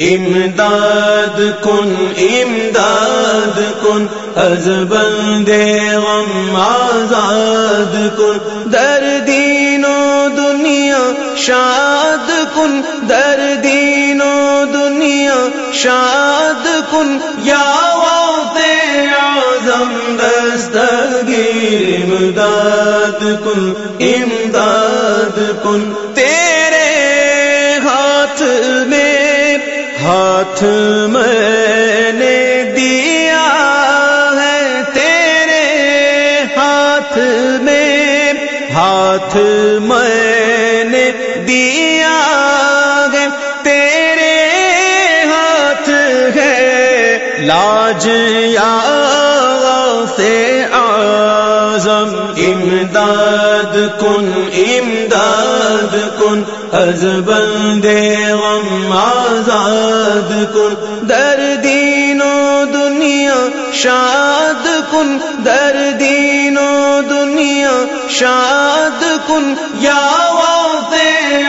امداد کن امداد کن، از بندے غم آزاد کن۔ در دین و دنیا شاد کن، در دین و دنیا شاد کن۔ یا اعظم دستگیر، امداد کن امداد کن۔ ہاتھ میں نے دیا ہے تیرے ہاتھ میں ہاتھ میں نے دیا ہے تیرے ہاتھ ہے۔ لاج یا سے آزم امداد کن امداد کن۔ از بندے غم آزاد کن، در دین و دنیا شاد کن، در دین و دنیا شاد کن۔ یا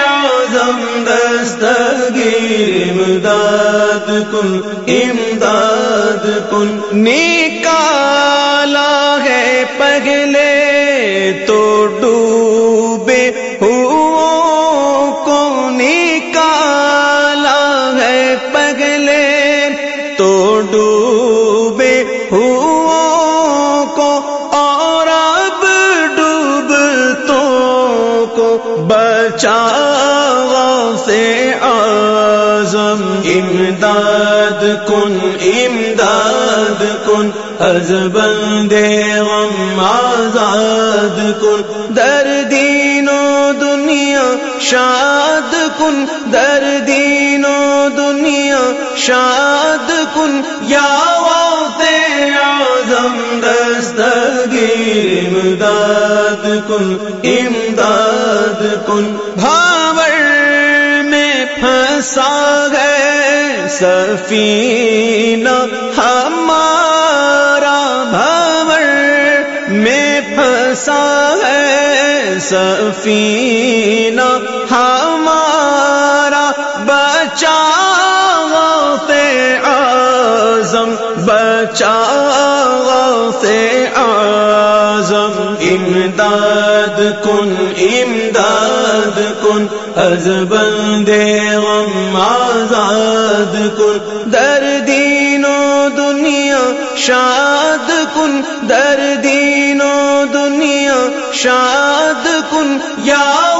اعظم دستگیر امداد کن امداد کن۔ نکالا ہے پگلے تو ڈوبے نکالا ہے پگلے تو ڈوبے ہو کو اور اب ڈوب تو کو بچا سے آزم امداد کن امداد کن از بندے غم آزاد کن۔ دردی شاد کن در دین و دنیا، شاد کن یا آزم دستگیر، امداد کن امداد کن۔ بھاور میں پھنسا گئے سفینہ، ہمارا میں پھنسا ہے سفینہ، ہمارا بچا آزم بچا سے آزم امداد کن امداد کن، از بندے غم آزاد کن۔ در دین و دنیا شاد کن، در شاد کن یا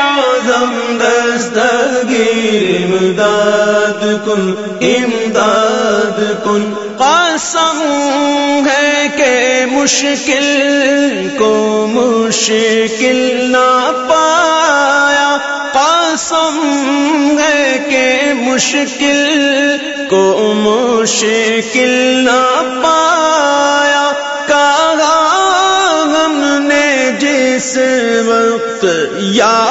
اعظم دستگیر امداد کن امداد کن۔ قسم ہے کہ مشکل کو مشکل نہ پایا۔ قسم ہے کہ مشکل کو مشکل نہ پایا۔ وقت یا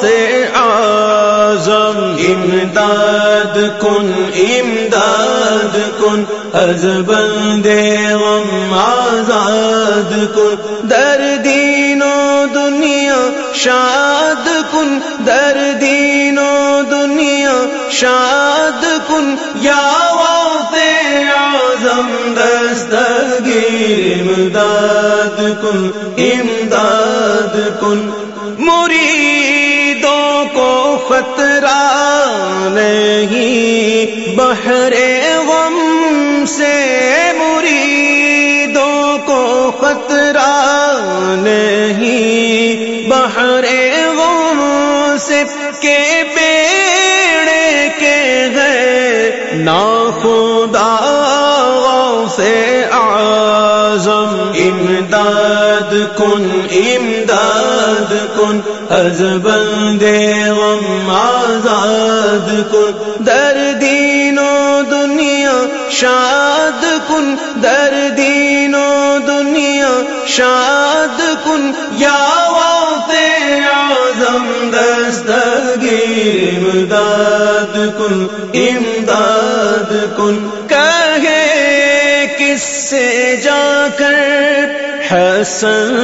سے آزم امداد کن امداد کن، از بندے غم آزاد کن۔ در دین و دنیا شاد کن، در دین و دنیا شاد کن۔ یا دستگیر امداد کن امداد کن۔ مریدوں کو خطرہ نہیں بہرے غم سے مریدوں کو خطرہ نہیں۔ بہرے غم سے کے بیڑے کے گئے نا خدا سے آزم امداد کن امداد کن از بندے غم آزاد کن، در دین و دنیا شاد کن، در دین و دنیا شاد کن، یا اعظم دستگیر امداد کن، امداد سے جا کر حسن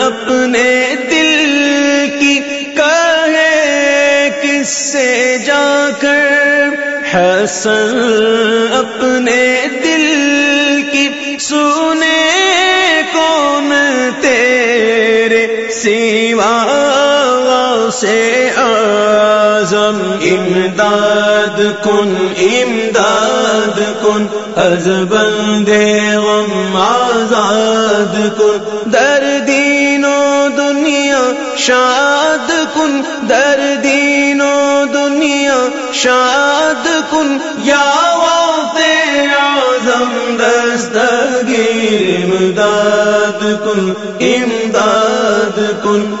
اپنے دل کی کہے کس سے جا کر حسن اپنے دل کی سنے کون تیرے سیوا سے آزم امداد کن امداد کن، از بندے غم آزاد کن۔ دردین و دنیا شاد کن دردین و دنیا شاد کن۔ یا آزم دستگیر امداد کن امداد کن۔